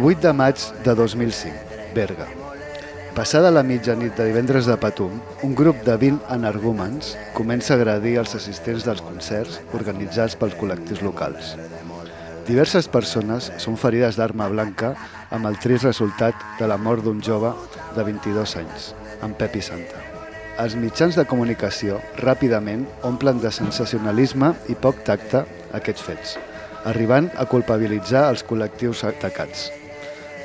28 de maig de 2005, Berga. Passada la mitjanit de divendres de Patum, un grup de 20 energúmens comença a agredir els assistents dels concerts organitzats pels col·lectius locals. Diverses persones són ferides d'arma blanca amb el trist resultat de la mort d'un jove de 22 anys, en Pepi Santa. Els mitjans de comunicació ràpidament omplen de sensacionalisme i poc tacte aquests fets, arribant a culpabilitzar els col·lectius atacats.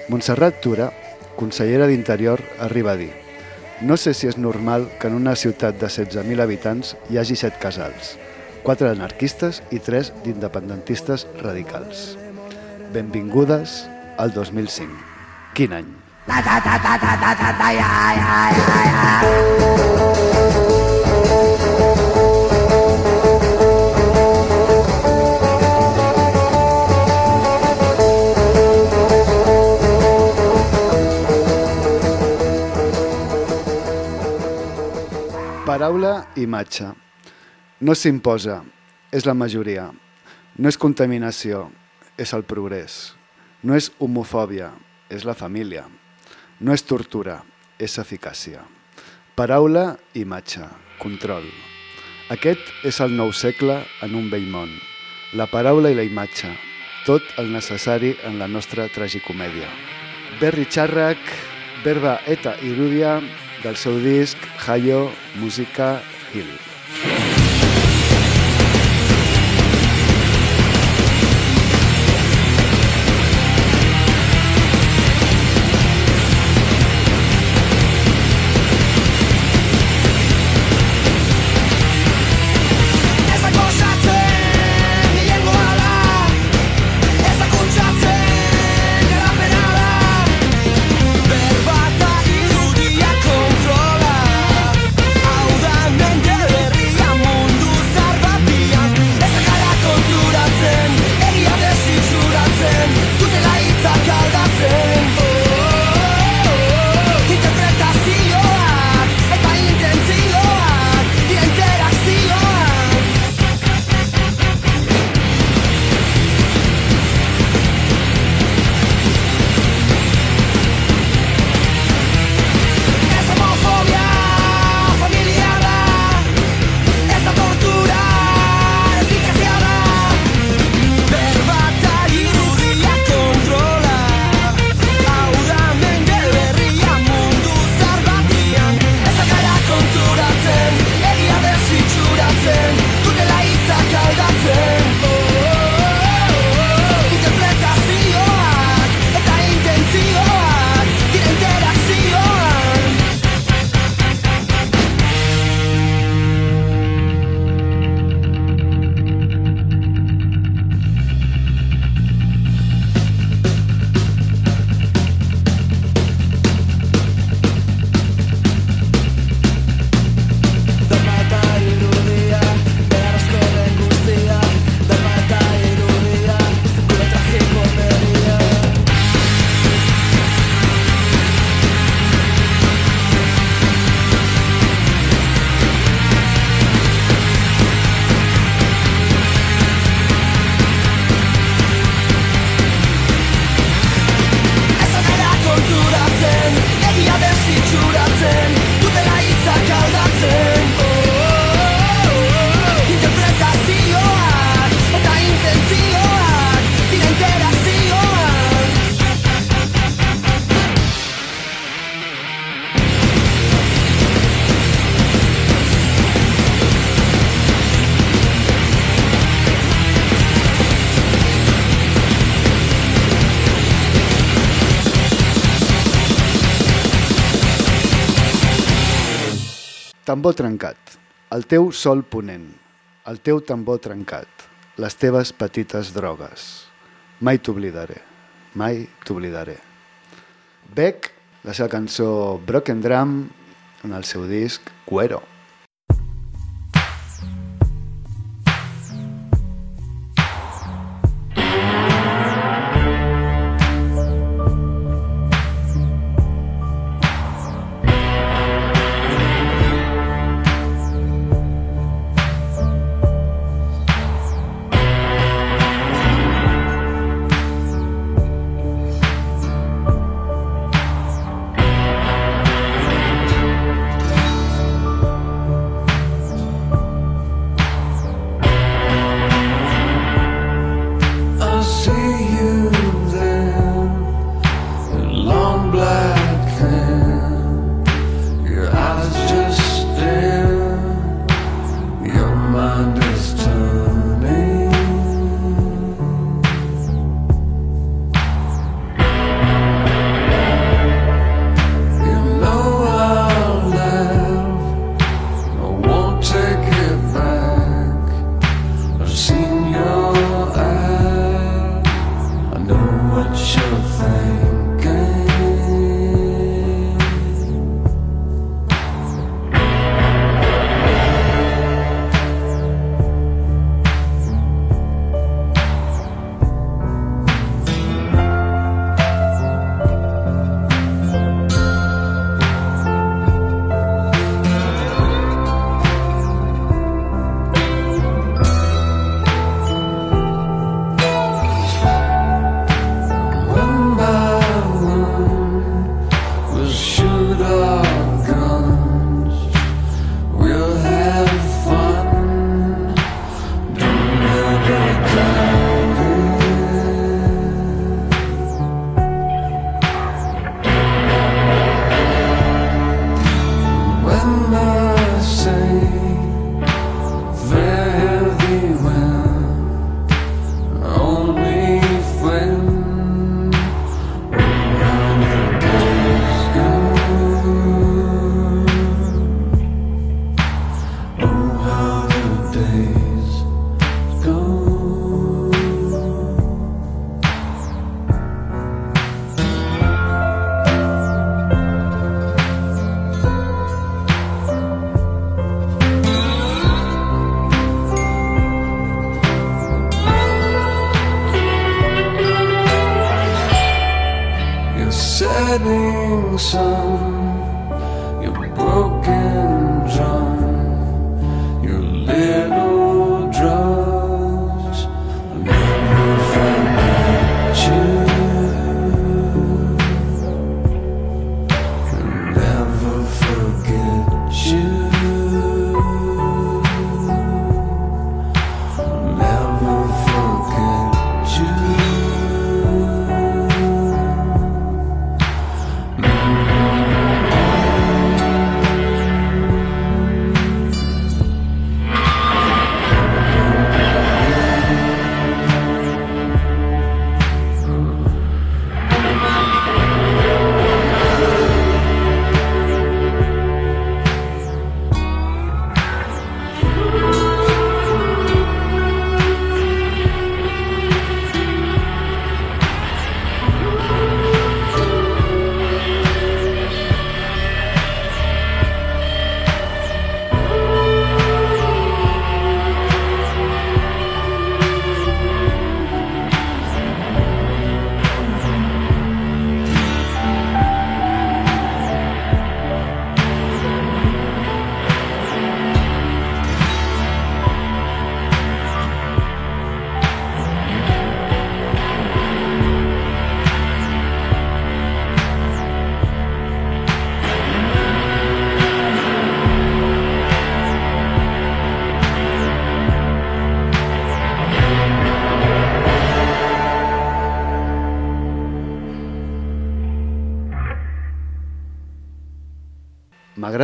Montserrat Tura, consellera d'Interior, arriba a dir No sé si és normal que en una ciutat de 16.000 habitants hi hagi set casals, quatre anarquistes i tres d'independentistes radicals. Benvingudes al 2005. Quin any! Ta, ta, ta, ta, ta, ta, ta, ta, ja, ja. Paraula imatge. No s'imposa, és la majoria. No és contaminació, és el progrés. No és homofòbia, és la família. No és tortura, és eficàcia. Paraula, imatge, control. Aquest és el nou segle en un vell món. La paraula i la imatge, tot el necessari en la nostra tragicomèdia. Berri Txarrak, Verba eta Irudia, del seu disc Hayo Música Hill. Tambor trencat. El teu sol ponent. El teu tambor trencat. Les teves petites drogues. Mai t'oblidaré. Mai t'oblidaré. Beck, la seva cançó Broken Drum, en el seu disc Cuero.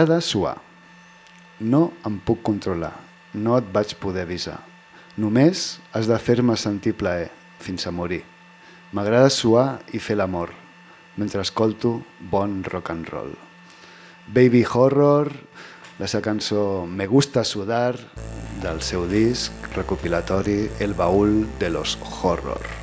M'agrada suar. No em puc controlar. No et vaig poder avisar. Només has de fer-me sentir plaer fins a morir. M'agrada suar i fer l'amor mentre escolto bon rock and roll. Baby Horror, la seva cançó Me gusta sudar del seu disc recopilatori El baúl de los horror.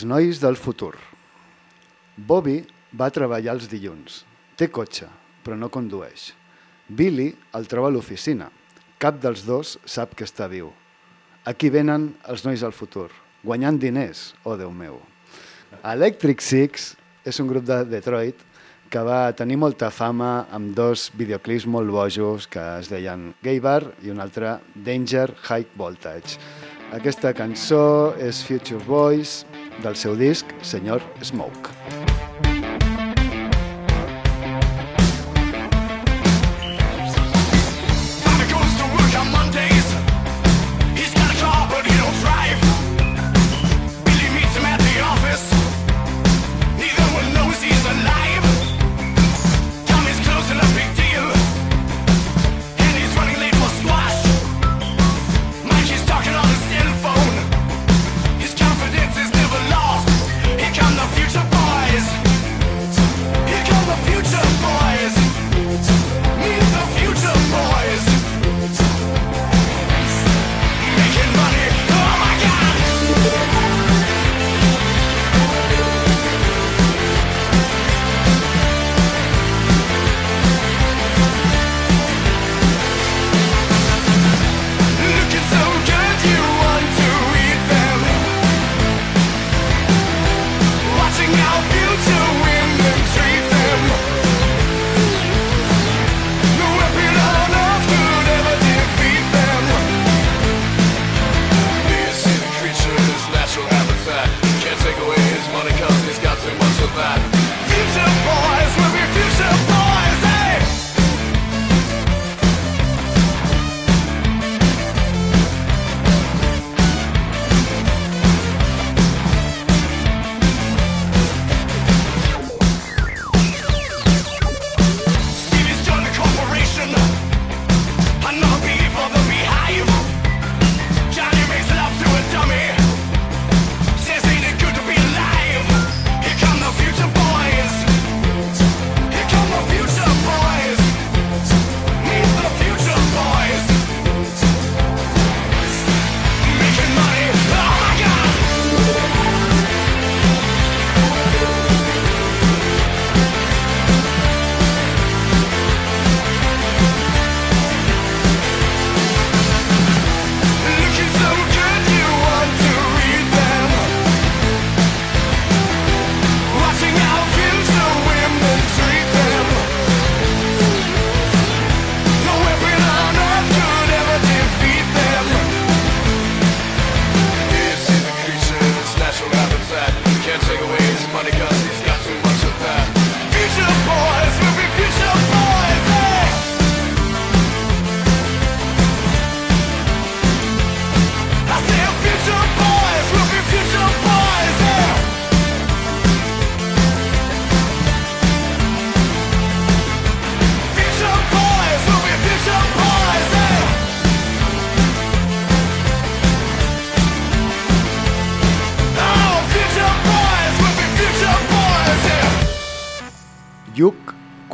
Els nois del futur. Bobby va treballar els dilluns. Té cotxe, però no condueix. Billy el troba a l'oficina. Cap dels dos sap que està viu. Aquí venen els nois del futur, guanyant diners, oh Déu meu. Electric Six és un grup de Detroit que va tenir molta fama amb dos videoclips molt bojos que es deien Gay Bar i un altre Danger High Voltage. Aquesta cançó és Future Boys del seu disc Senyor Smoke.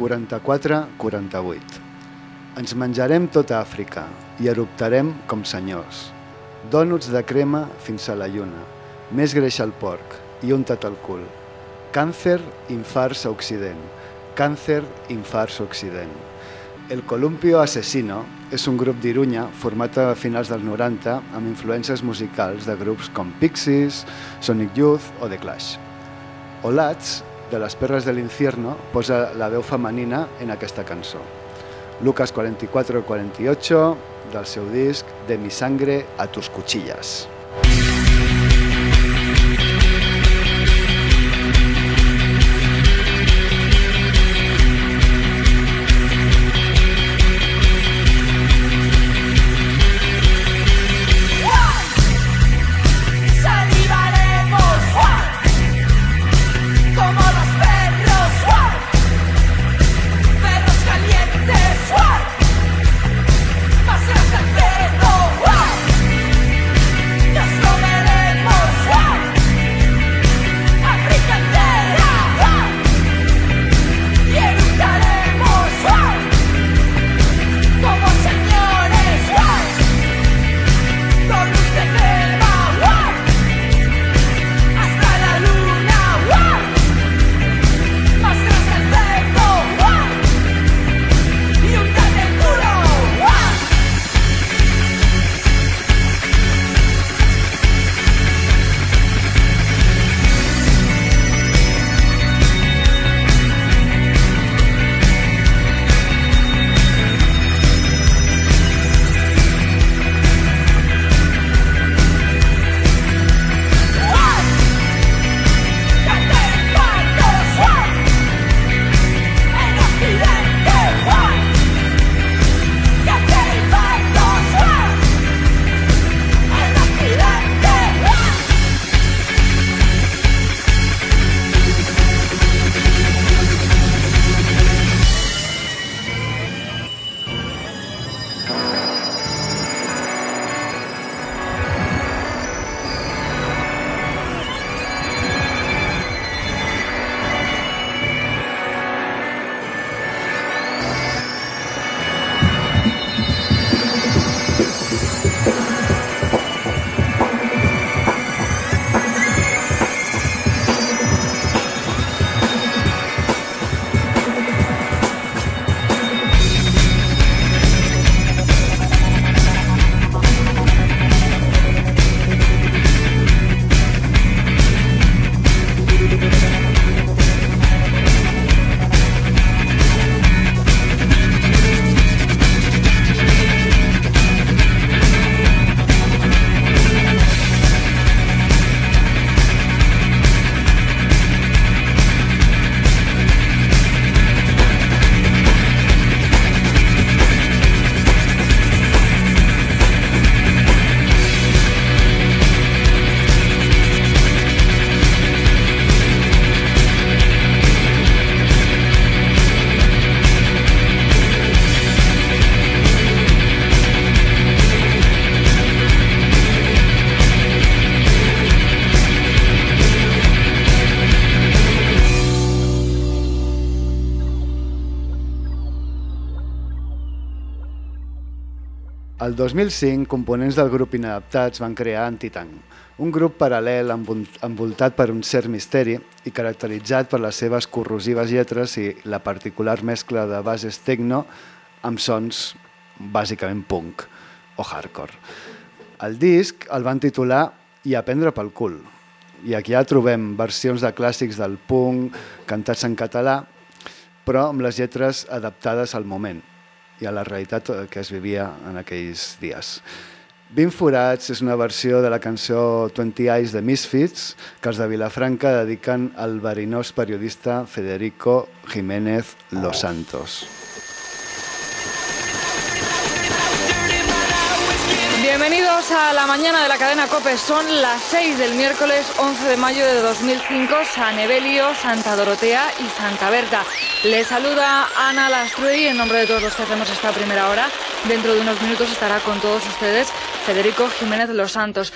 44-48. Ens menjarem tota Àfrica i eruptarem com senyors. Dònuts de crema fins a la lluna. Més greix al porc i unta't al cul. Càncer, infarts a Occident. Càncer, infarts a Occident. El Columpio Asesino és un grup d'Irunya format a finals dels 90 amb influències musicals de grups com Pixies, Sonic Youth o The Clash. Olats, de les Perres de l'Infierno, posa la veu femenina en aquesta cançó. Lucas 44-48, del seu disc De mi sangre a tus cuchillas. Salivaremos El 2005, components del grup Inadaptats van crear Antitank, un grup paral·lel envol- envoltat per un cert misteri i caracteritzat per les seves corrosives lletres i la particular mescla de bases techno amb sons bàsicament punk o hardcore. El disc el van titular I a prendre pel cul, i aquí ja trobem versions de clàssics del punk cantats en català, però amb les lletres adaptades al moment i a la realitat que es vivia en aquells dies. 20 forats és una versió de la cançó 20 Eyes de Misfits que els de Vilafranca dediquen al verinós periodista Federico Jiménez Los Santos. Bienvenidos a la mañana de la cadena COPE. Son las 6 del miércoles 11 de mayo de 2005, San Evelio, Santa Dorotea y Santa Berta. Les saluda Ana Lastrui en nombre de todos los que hacemos esta primera hora. Dentro de unos minutos estará con todos ustedes Federico Jiménez Los Santos.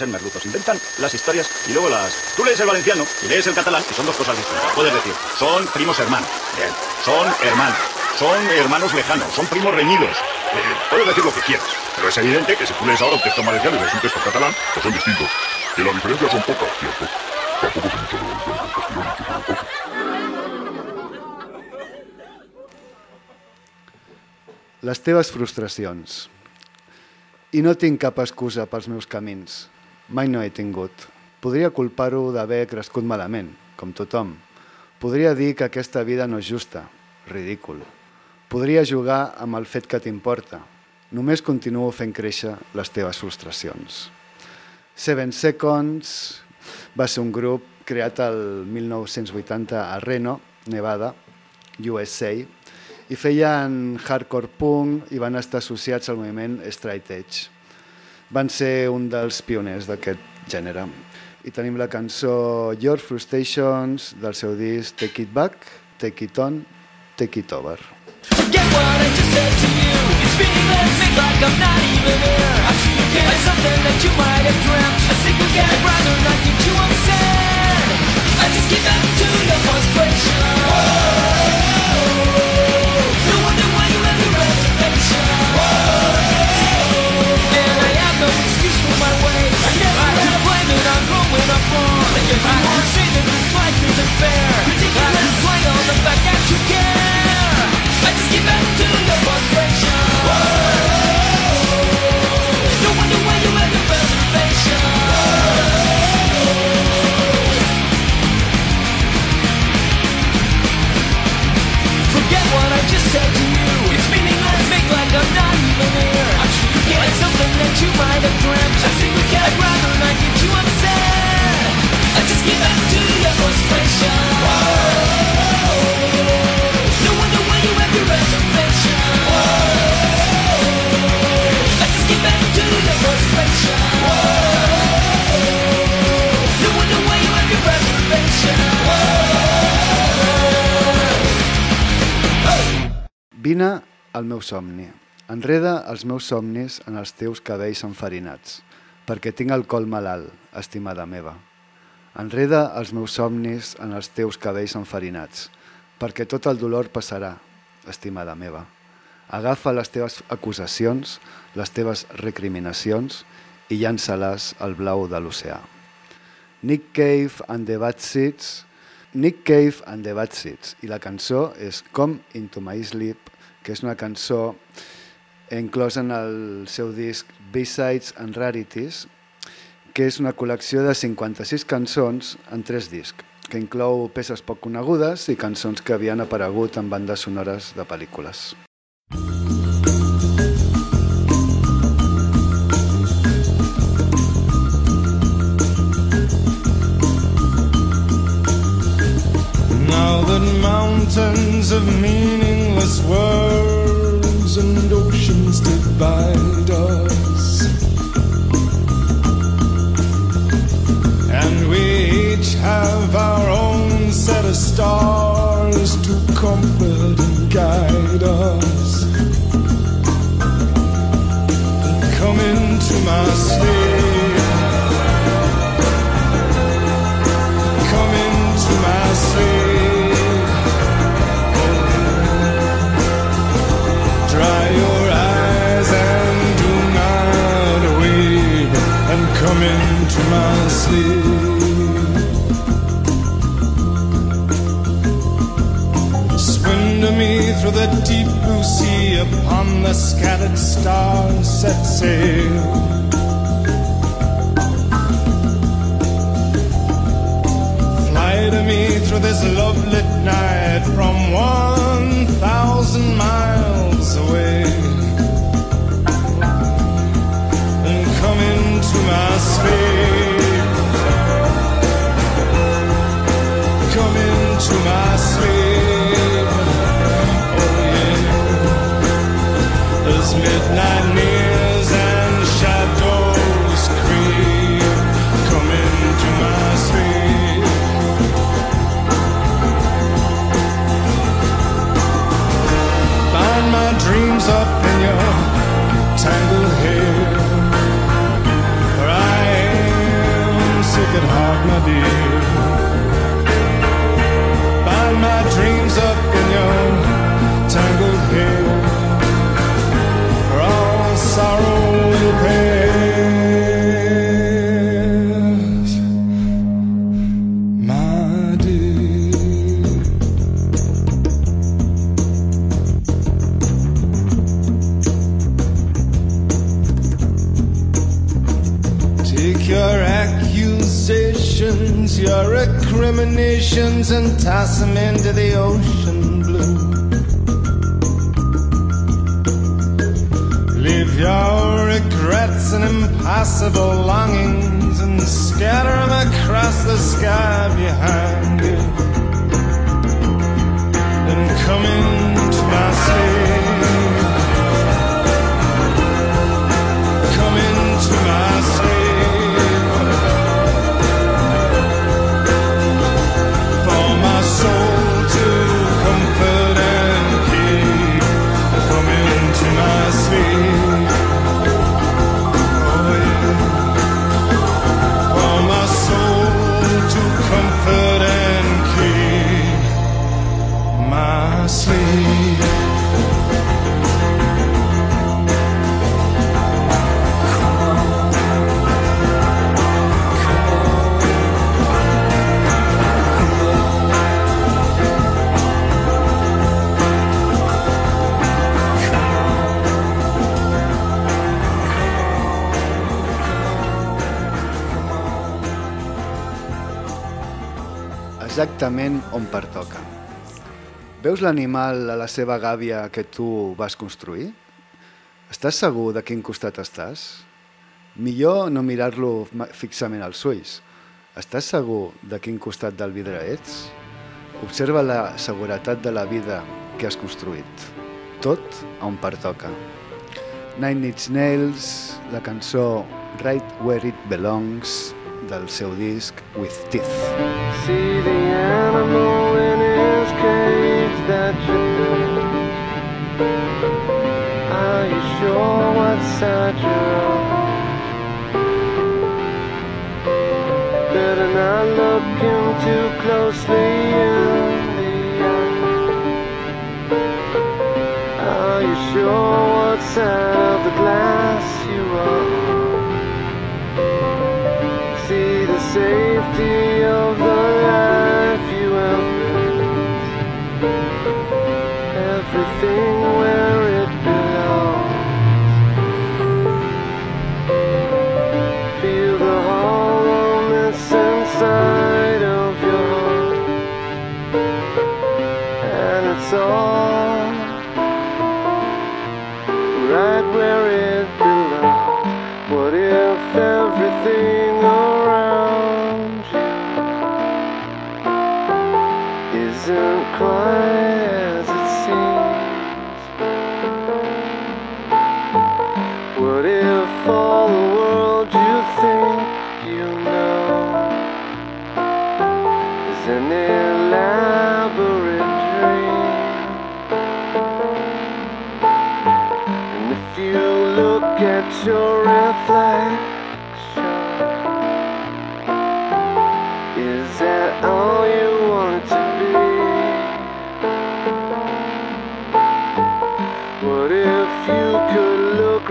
Ser merlutos. Inventan las historias y luego las... Tú lees el valenciano y lees el catalán y son dos cosas distintas. Puedes decir, son primos hermanos. Bien. Son hermanos. Son hermanos lejanos. Son primos reñidos. Eh, puedes decir lo que quieras. Pero es evidente que si tú lees ahora un texto valenciano y lees un texto catalán, pues son distintos. Que las diferencias son pocas, cierto. Tampoco sé mucho que. Les teves frustracions. I no tinc cap excusa pels meus camins. Mai no he tingut. Podria culpar-ho d'haver crescut malament, com tothom. Podria dir que aquesta vida no és justa. Ridícul. Podria jugar amb el fet que t'importa. Només continuo fent créixer les teves frustracions. Seven Seconds va ser un grup creat el 1980 a Reno, Nevada, USA, i feien hardcore punk i van estar associats al moviment Straight Edge. Van ser un dels pioners d'aquest gènere. I tenim la cançó Your Frustrations del seu disc Take It Back, Take It On, Take It Over. Get what I just said to you. It's like I'm not even. I see you something that you might have dreamt. Get I'd rather not get you upset. I just back to your frustration. back. More see the this life isn't fair. Meu somni. Enreda els meus somnis en els teus cabells enfarinats, perquè tinc el col malalt, estimada meva. Enreda els meus somnis en els teus cabells enfarinats, perquè tot el dolor passarà, estimada meva. Agafa les teves acusacions, les teves recriminacions i llança-les al blau de l'oceà. Nick Cave and the Bad Seeds, Nick Cave and the Bad Seeds, i la cançó és Come Into My Sleep, que és una cançó inclosa en el seu disc B-Sides and Rarities, que és una col·lecció de 56 cançons en tres discs, que inclou peces poc conegudes i cançons que havien aparegut en bandes sonores de pel·lícules. Now that mountains of meaningless words the deep blue sea upon the scattered stars set sail. Fly to me through this love nadie. Toss them into the ocean blue. Leave your regrets and impossible longings and scatter them across the sky Exactament on pertoca. Veus l'animal a la seva gàbia que tu vas construir? Estàs segur de quin costat estàs? Millor no mirar-lo fixament als ulls. Estàs segur de quin costat del vidre ets? Observa la seguretat de la vida que has construït. Tot on pertoca. Nine Inch Nails, la cançó Right Where It Belongs del seu disc With Teeth. See the animal in his cage that you built. Are you sure what side you're on? Better not look him too closely in the eye. Are you sure what side of the glass you are? See the safety of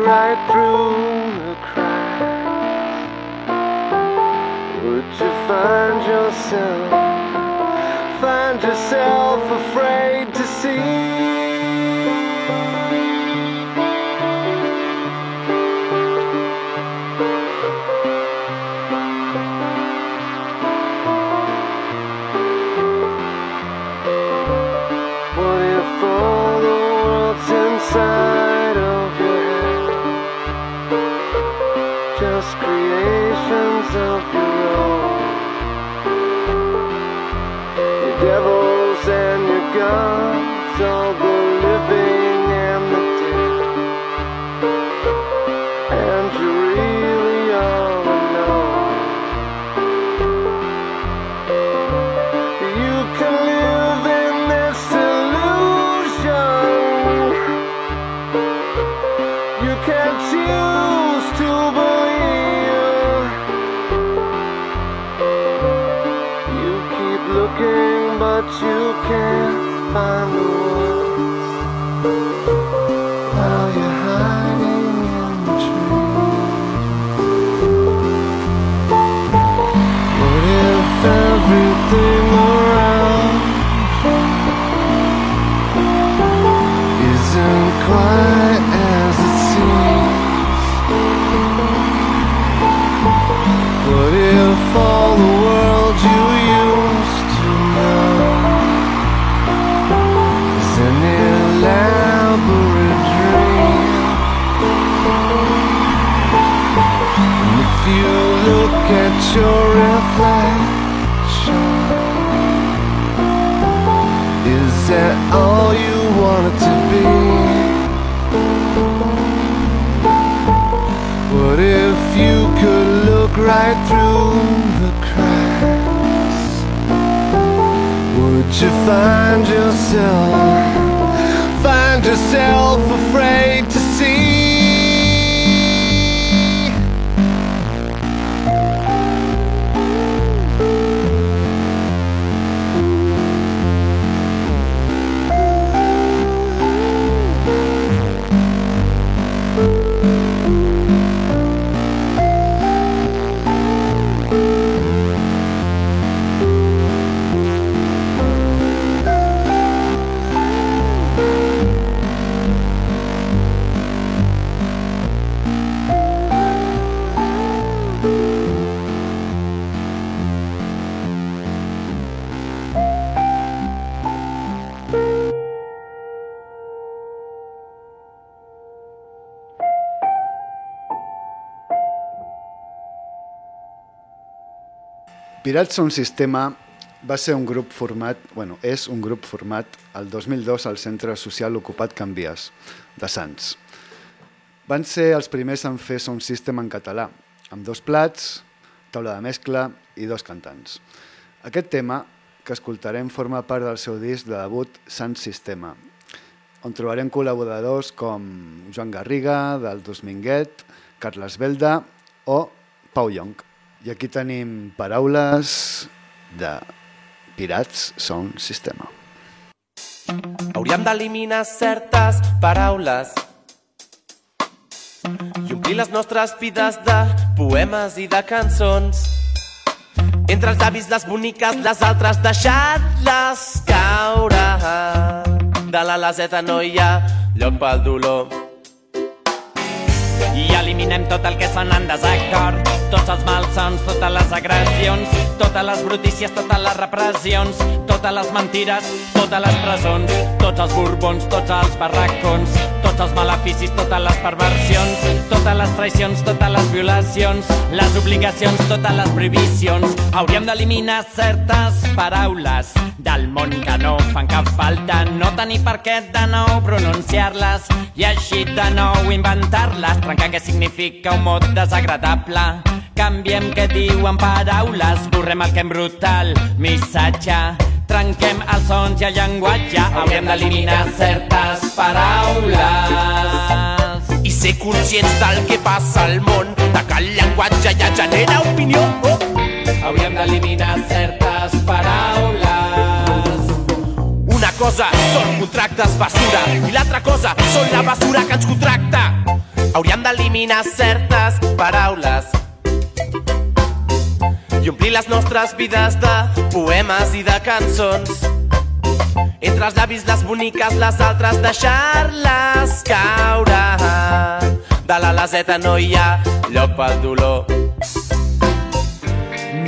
right through the cracks. Would you find yourself, find yourself afraid to see? Find Pirats Sound Sistema va ser un grup format, bueno, és un grup format el 2002 al Centre Social Ocupat Can Vies, de Sants. Van ser els primers en fer sound system en català, amb dos plats, taula de mescla i dos cantants. Aquest tema que escoltarem forma part del seu disc de debut Sant Sistema, on trobarem col·laboradors com Joan Garriga, del Minguet, Carles Belda o Pau Llong. I aquí tenim paraules de Pirats Sound Sistema. Hauríem d'eliminar certes paraules i omplir les nostres vides de poemes i de cançons. Entre els llavis les boniques, les altres deixar-les caure. De la laseta no hi ha lloc pel dolor. Tot el que sona en desacord, tots els malsons, totes les agressions, totes les brutícies, totes les repressions, totes les mentires, totes les presons, tots els borbons, tots els barracons, tots els maleficis, totes les perversions, totes les traïcions, totes les violacions, les obligacions, totes les prohibicions. Hauríem d'eliminar certes paraules del món que no fan cap falta, no tenir per què de nou pronunciar-les i així de nou inventar-les, trencar què significa un mot desagradable. Canviem què diuen paraules, borrem el que en brutal missatge. Trenquem els sons i el llenguatge, haurem d'eliminar certes paraules. I ser conscients del que passa al món, de que el llenguatge ja genera opinió. Oh! Hauríem d'eliminar certes paraules. Una cosa són contractes basura i l'altra cosa són la basura que ens contracta. Hauríem d'eliminar certes paraules. I omplir les nostres vides de poemes i de cançons. Entre els llavis les boniques, les altres deixar-les caure. De la laseta no hi ha lloc pel dolor.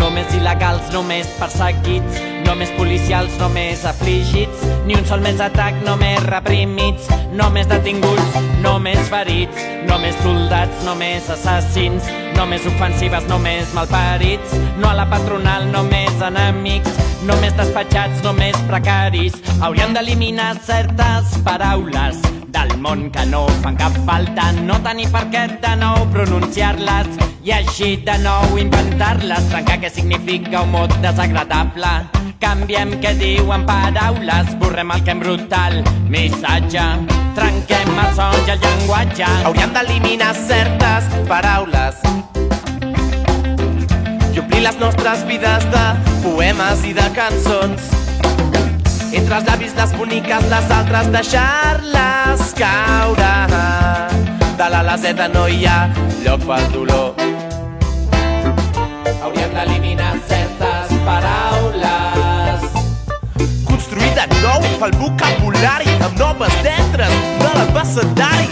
Només il·legals, només perseguits, només policials, només afligits, ni un sol més atac, només reprimits, només detinguts, només ferits, només soldats, només assassins, només ofensives, només malparits, no a la patronal, només enemics, només despatxats, només precaris. Hauríem d'eliminar certes paraules del món que no fan cap falta, no tenir per què de nou pronunciar-les i així de nou inventar-les, trencar què significa un mot desagradable. Canviem què diuen paraules, borrem el que brutal missatge, trenquem els sons i el llenguatge. Hauríem d'eliminar certes paraules i omplir les nostres vides de poemes i de cançons. Entre els llavis les boniques, les altres deixar-les caure. De la laseta no hi ha lloc pel dolor. Hauríem d'eliminar certes paraules. De nou el vocabulari amb noves lletres de l'abecedari.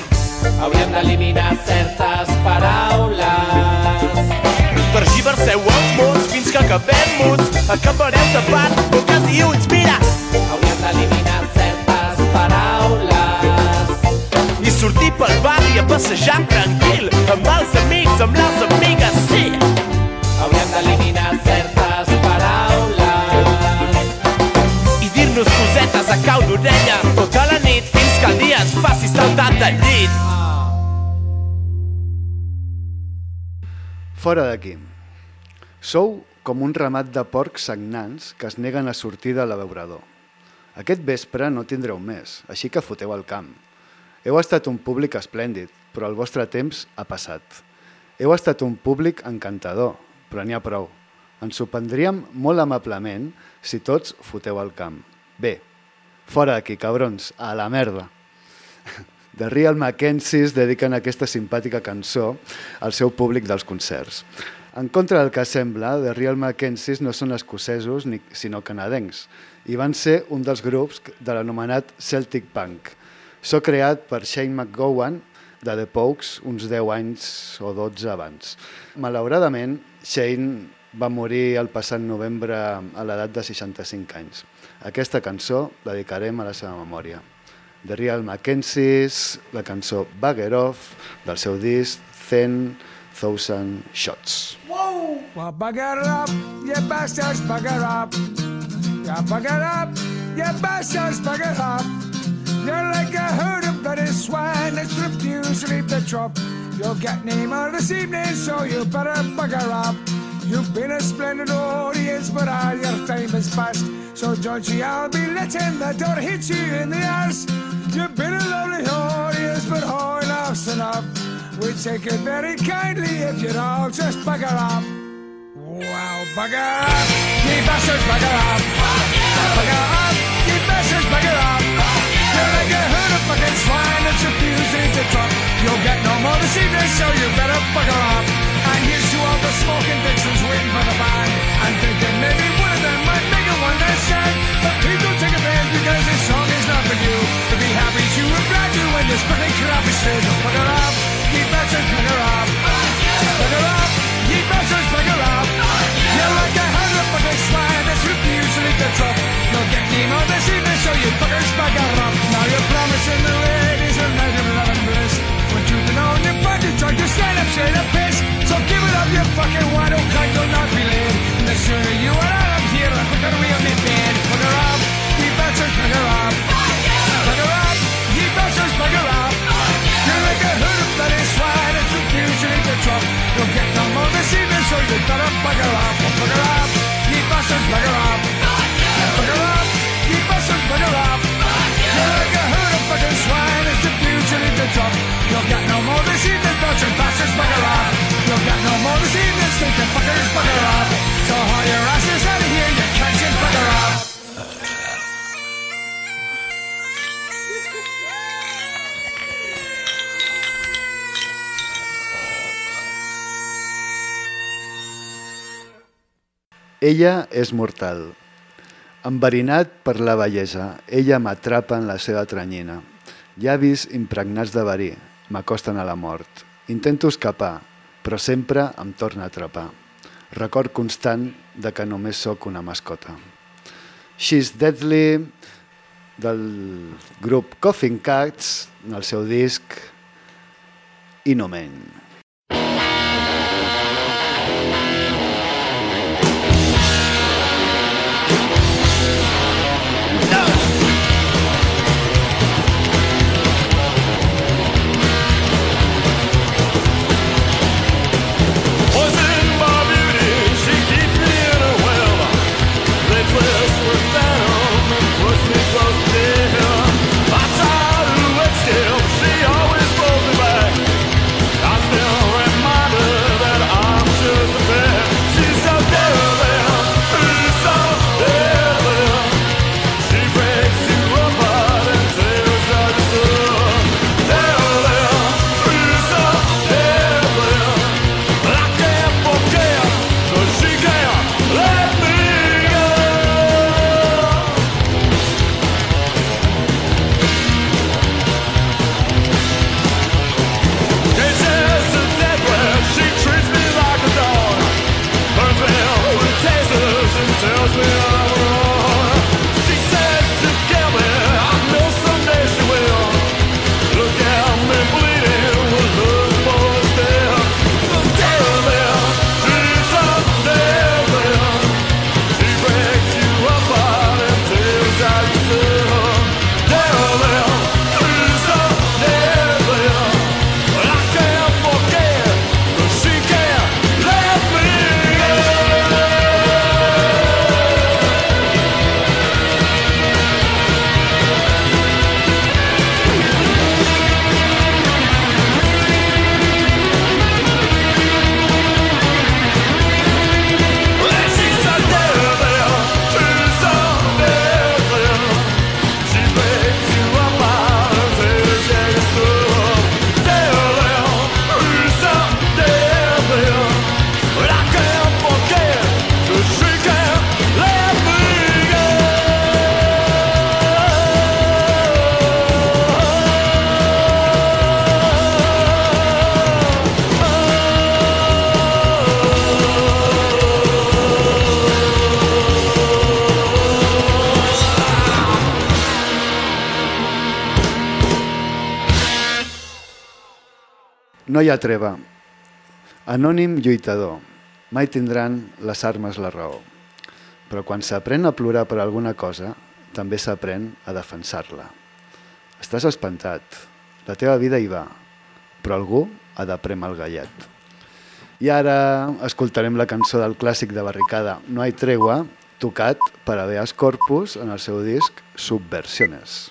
Hauríem d'eliminar certes paraules. Tergiverseu els mots fins que acabem muts. Acabareu tapant boques i ulls, mira! Hauríem d'eliminar certes paraules. I sortir pel barri a passejar tranquil amb els amics, amb les amigues, sí! Hauríem d'eliminar certes cosetes a cau d'orella tota la nit fins que el dia ens faci saltar del llit. Fora d'aquí. Sou com un ramat de porcs sagnants que es neguen a sortir de l'abeurador. Aquest vespre no tindreu més, així que foteu al camp. Heu estat un públic esplèndid, però el vostre temps ha passat. Heu estat un públic encantador, però n'hi ha prou. Ens ho prendríem molt amablement si tots foteu al camp. Bé, fora d'aquí, cabrons, a la merda. The Real Mackenzies dediquen aquesta simpàtica cançó al seu públic dels concerts. En contra del que sembla, The Real Mackenzies no són escocesos ni, sinó canadencs i van ser un dels grups de l'anomenat Celtic Punk. So creat per Shane McGowan de The Pokes uns 10 anys o 12 abans. Malauradament, Shane va morir el passat novembre a l'edat de 65 anys. Aquesta cançó la dedicarem a la seva memòria. The Real Mackenzies, la cançó Bugger Off, del seu disc Ten Thousand Shots. Well, bugger up, you bastards, bugger up. Yeah, bugger up, you bastards, bugger up. You're like a herd of bloody swine that's refused to leave the trop. You'll get any more this evening, so you better bugger up. You've been a splendid audience, but all your time is past. So you, I'll be letting the door hit you in the ass. You've been a lovely audience, but oh, enough's enough. We take it very kindly if you'd all just bugger up. Wow, bugger up, ye bastards, bugger up. Bugger up, ye bastards, bugger up. You're like a herd of fucking swine that's refused to truck. You'll get no more this evening, so you better bugger up. so you better bugger up, bugger up, you mustn't bugger up, bugger up, you mustn't bugger up. You're like a herd of fucking swine, it's the future in the top. You'll get no more this evening, but your bastards bugger up. You'll get no more this evening, stinking fuckers bugger up. So haul your asses out of here, you can't bugger up. Ella és mortal. Enverinat per la bellesa, ella m'atrapa en la seva tranyina. Llavis impregnats de verí, m'acosten a la mort. Intento escapar, però sempre em torna a atrapar. Record constant de que només sóc una mascota. She's Deadly, del grup Coughing Cats, en el seu disc Inhuman. No hi ha treva. Anònim lluitador. Mai tindran les armes la raó. Però quan s'aprèn a plorar per alguna cosa, també s'aprèn a defensar-la. Estàs espantat. La teva vida hi va. Però algú ha de prémer el gallet. I ara escoltarem la cançó del clàssic de Barricada, No hay tregua, tocat per Habeas Corpus en el seu disc Subversiones.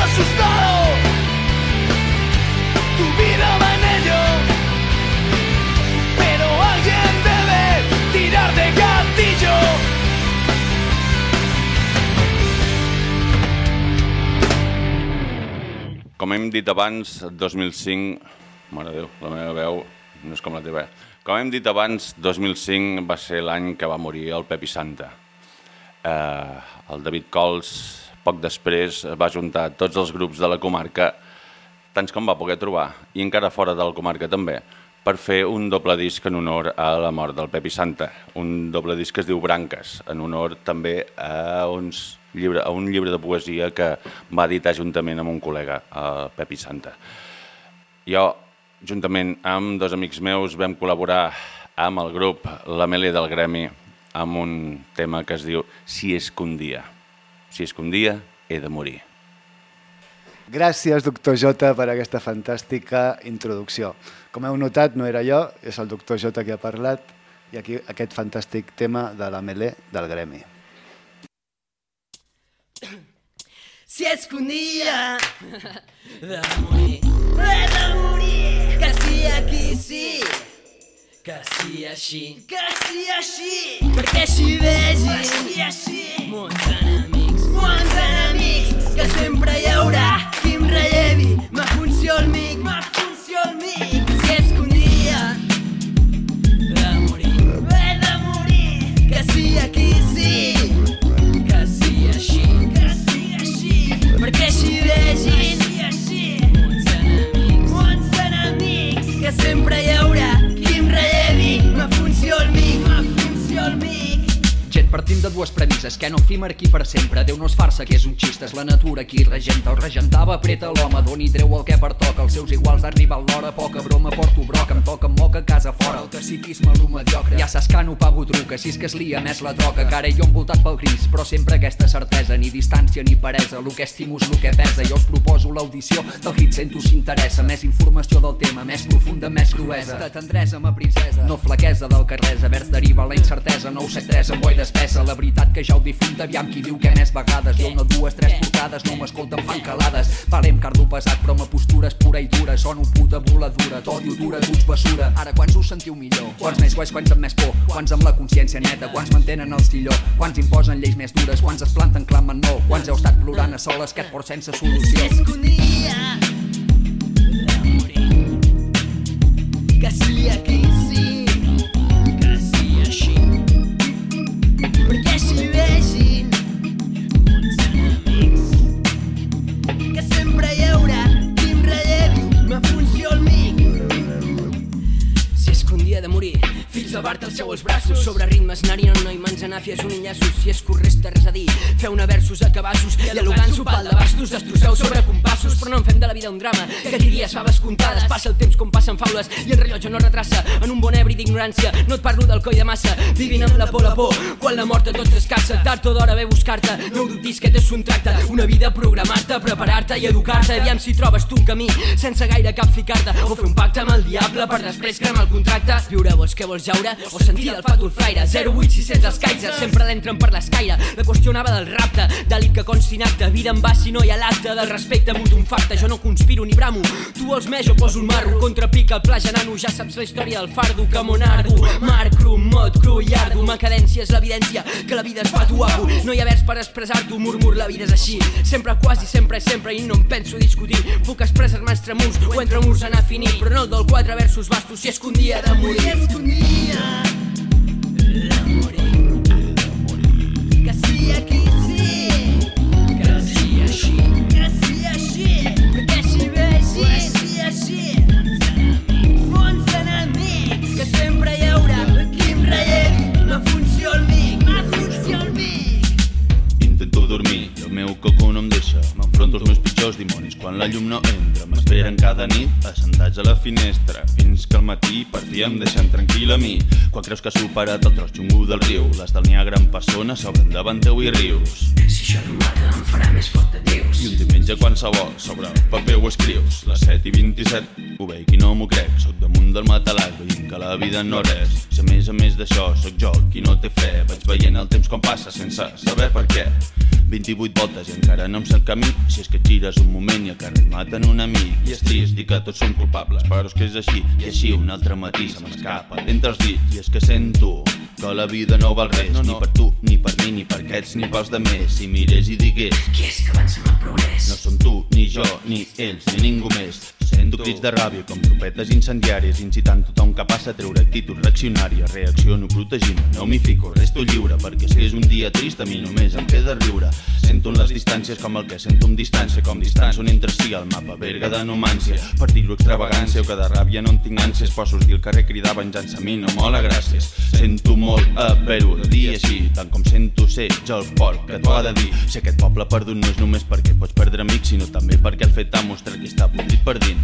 Asustado, tu vida va Com hem dit abans, 2005... Mare Déu, la meva veu no és com la teva. Com hem dit abans, 2005 va ser l'any que va morir el Pepi Santa. Eh, el David Cols, poc després, va juntar tots els grups de la comarca, tants com va poder trobar, i encara fora de la comarca també, per fer un doble disc en honor a la mort del Pepi Santa. Un doble disc que es diu Branques, en honor també a, uns llibre, a un llibre de poesia que va editar juntament amb un col·lega, el Pepi Santa. Jo, juntament amb dos amics meus, vam col·laborar amb el grup La Melé del Gremi amb un tema que es diu Si és que un dia, si és que un dia he de morir. Gràcies, doctor Jota, per aquesta fantàstica introducció. Com heu notat, no era jo, és el doctor Jota qui ha parlat, i aquí aquest fantàstic tema de la melé del gremi. Si és que un dia de morir, he de morir, que sí aquí sí, que sí així, que sí així, perquè així vegin, sí així, molts enemics, molts enemics, que sempre hi haurà qui em rellevi, me funció el mic, me funció el mic, si és que un dia de morir, he de morir, que sí aquí sí, funció el partim de dues premisses, que no fim aquí per sempre. Déu no és farsa, que és un xista, és la natura qui regenta. El regentava, apreta l'home, doni treu el que pertoca. Els seus iguals d'arribar l'hora, poca broma, porto broc, em toca moca a casa fora. El caciquisme, lo mediocre. Ja saps que no pago truca, si és que es lia més la troca. Cara jo envoltat pel gris, però sempre aquesta certesa, ni distància ni peresa. Lo que estimo és lo que pesa. Jo us proposo l'audició del hit, sento s'interessa. Més informació del tema, més profunda, més cruesa. De tendresa, ma princesa. No flaquesa del carresa, vers deriva la incertesa. 973 amb boi d'espessa. La veritat que ja ho difunta, aviam qui diu que més vegades. Jo una, dues, tres portades, no m'escolten, fan calades. Parem cardo pesat, però ma postura és pura i dura. Sono puta voladura, ho dura, d'uns bessura. Ara, quants us sentiu millor? Quants més guais, quants amb més por? Quants amb la consciència neta? Quants mantenen el estilló? Quants imposen lleis més dures? Quants es planten, clamen no? Quants heu estat plorant a soles que et port sense solució? Morir, que sí aquí cabassos i alugant-s'ho pal de bastos destrosseu sobre compassos però no en fem de la vida un drama que diries faves comptades passa el temps com passen faules i el rellotge no retrassa. En un bon ebri d'ignorància no et parlo del coi de massa. Vivint amb la por la por quan la mort a tots escassa. Tard o d'hora ve buscar-te no dubtis que és un tracte una vida programar-te preparar-te i educar-te. Aviam si trobes tu un camí sense gaire cap ficar-te o fer un pacte amb el diable per després cremar el contracte. Viure vols que vols jaure o sentir el fatul flaire 08600 els Kaiser sempre l'entren per l'escaire. La qüestionava del rapte delit que consti en acte vida en va si no hi ha l'acte del respecte mut un facte. Jo no conspiro ni bramo tu vols més jo poso un marro contrapica el pla genano ja saps la història del fardo que mon ardo mar cru mot cru i ardo Suma cadència és l'evidència que la vida es fa tu amo. No hi ha vers per expressar-t'ho, murmur, la vida és així. Sempre, quasi, sempre, sempre, i no em penso discutir. Puc expressar-me entre murs o entre murs anar finit, però no el del quatre versos bastos si és que un dia de morir. Si és que un dia de morir. Coco no em deixa. M'enfronto als meus pitjors dimonis quan la llum no entra. M'esperen cada nit assentats a la finestra fins que al matí per fi em deixen tranquil a mi. Quan creus que has superat el tros xungo del riu, les del Niagara en persona s'obren davant teu i rius. Si això no mata em farà més fort de Déus. I un diumenge qualsevol sobre el paper ho escrius. Les 7 i 27 ho veig i no m'ho crec. Soc damunt del matalàs veient que la vida no res. Si a més a més d'això sóc jo qui no té fe. Vaig veient el temps com passa sense saber per què. 28 voltes i encara no em sé el camí. Si és que gires un moment i al carrer et maten un amic. I és trist dir que tots som culpables, però és que és així. I així un altre matí se m'escapa d'entre els dits. I és que sento que la vida no val res, ni per tu, ni per mi, ni per aquests, ni pels de més. Si mirés i digués Qui és que avança amb el progrés? no som tu, ni jo, ni ells, ni ningú més. Sento crits de ràbia com trompetes incendiàries incitant tothom que passa a treure actitud reaccionària. Reacciono protegint, no m'hi fico, resto lliure perquè si és un dia trist a mi només em queda riure. Sento en les distàncies com el que sento amb distància, com distància on entre si el mapa verga de numància. Per dir-ho extravagància o que de ràbia no en tinc ànsies, poso dir el carrer cridar venjança a mi no mola gràcies. Sento molt haver-ho de dir així, tant com sento ser jo el porc que t'ho ha de dir. Si aquest poble perdut no és només perquè pots perdre amics, sinó també perquè el fet ha mostrat que està podrit per dins.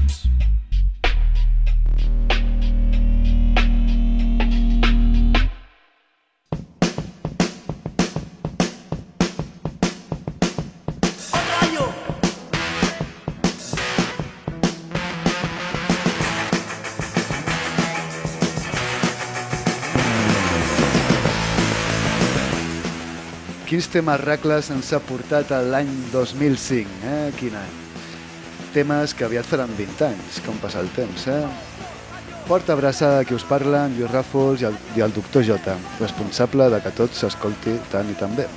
Quins temes racles ens ha portat l'any 2005, eh? Quin any? Temes que aviat faran 20 anys, com passa el temps, eh? Porta abraçada a qui us parla, en Lluís Ràfols i el, i el doctor Jota, responsable de que tot s'escolti tant i tan bé.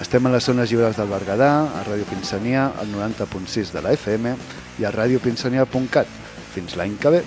Estem a les zones lliures del Berguedà, a Ràdio Pinsania, al 90.6 de la FM i a radiopinsania.cat. Fins l'any que ve.